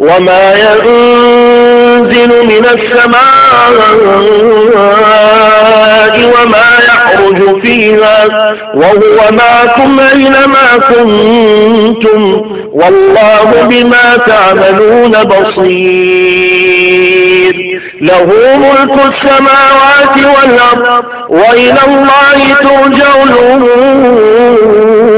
وما ينزل من السماء وما يخرج فيها وهو معكم أينما كنتم والله بما تعملون بصير. له ملك السماوات والأرض وإلى الله ترجع الأمور.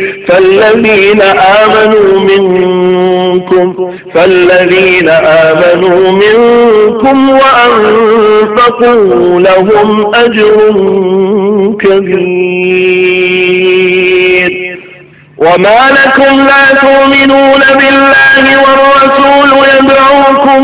فالذين آمنوا منكم فالذين آمنوا منكم وأنفقوا لهم أجر كبير. وما لكم لا تؤمنون بالله والرسول يدعوكم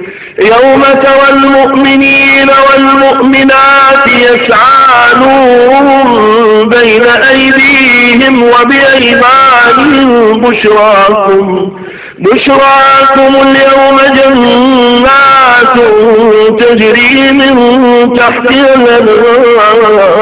يوم ترى المؤمنين والمؤمنات يسعى نورهم بين أيديهم وبأيمانهم بشراكم بشراكم اليوم جنات تجري من تحتها الأنهار.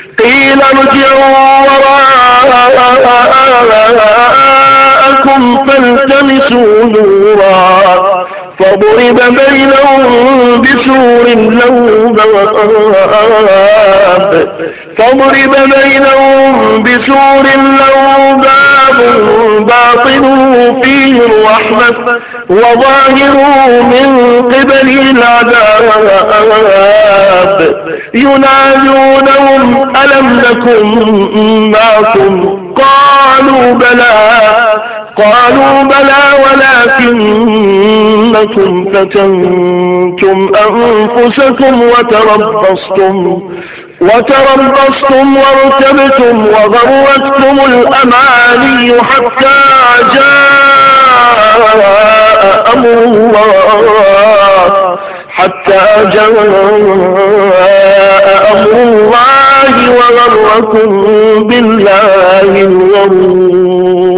قيل ارجعوا وراءكم فالتمسوا نورا. فضرب بينهم بسور له باب. فضرب بينهم بسور له باب. باطنه فيه الرحمة وظاهره من قبل العذاب. ينادونهم ألم نكن معكم؟ قالوا بلى. قالوا بلى ولكنكم فتنتم أنفسكم وتربصتم وتربصتم وارتبتم وغرتكم الأماني حتى جاء أمر الله. حتى جاء أمر الله وغركم بالله الغرور.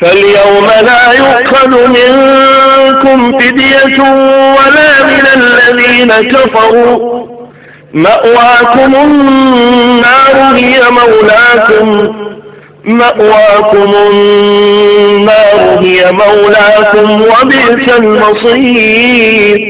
فاليوم لا يؤخذ منكم فدية ولا من الذين كفروا. مأواكم النار هي مولاكم. مأواكم النار هي مولاكم. وبئس المصير.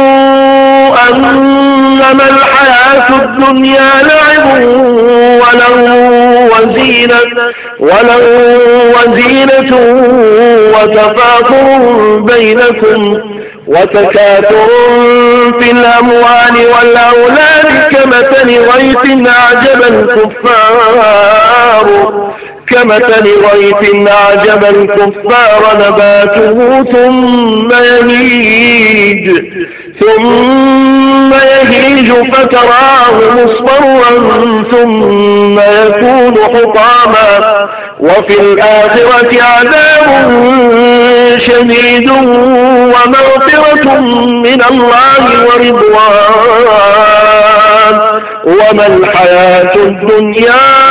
أنما الحياة الدنيا لعب ولو وزينة ولو وزينة وتفاخر بينكم وتكاثر في الأموال والأولاد كمثل غيث أعجب الكفار. كمثل غيث أعجب الكفار نباته ثم يهيج. ثم يهيج فتراه مصفرا ثم يكون حطاما. وفي الآخرة عذاب شديد ومغفرة من الله ورضوان. وما الحياة الدنيا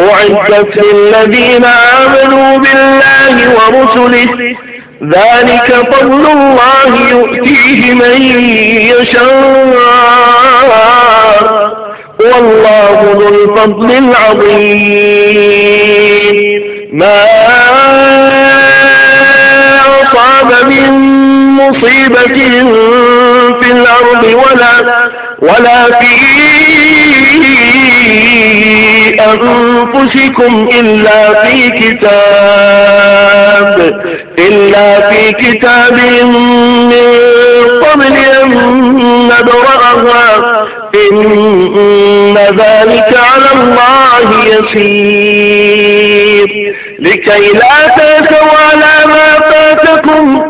أعدت للذين آمنوا بالله ورسله. ذلك فضل الله يؤتيه من يشاء. والله ذو الفضل العظيم. ما أصاب من مصيبة الأرض ولا ولا في أنفسكم إلا في كتاب إلا في كتاب من قبل أن نبرأها إن ذلك على الله يسير لكي لا تأتوا على ما فاتكم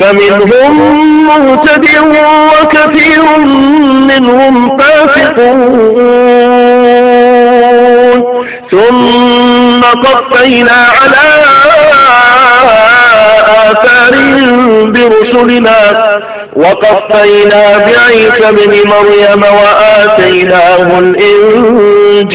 فمنهم مهتد وكثير منهم فاسقون. ثم قفينا على آثارهم برسلنا. وقفينا بعيسى بن مريم وآتيناه الإنجيل.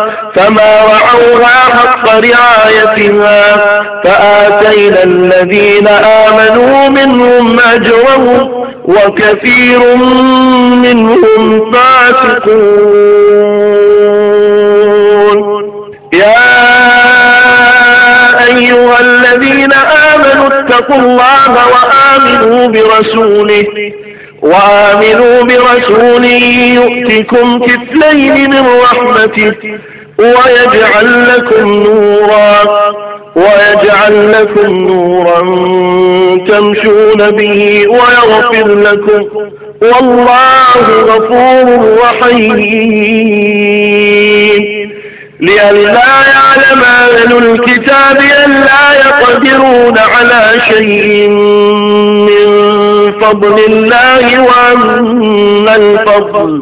فما رعوها حق رعايتها فآتينا الذين آمنوا منهم أجرهم وكثير منهم فاسقون. يا أيها الذين آمنوا اتقوا الله وآمنوا برسوله وآمنوا برسوله يؤتكم كفلين من رحمته ويجعل لكم نورا ويجعل لكم نورا تمشون به ويغفر لكم. والله غفور رحيم. لئلا يعلم أهل الكتاب أن لا يقدرون على شيء من فضل الله وأن الفضل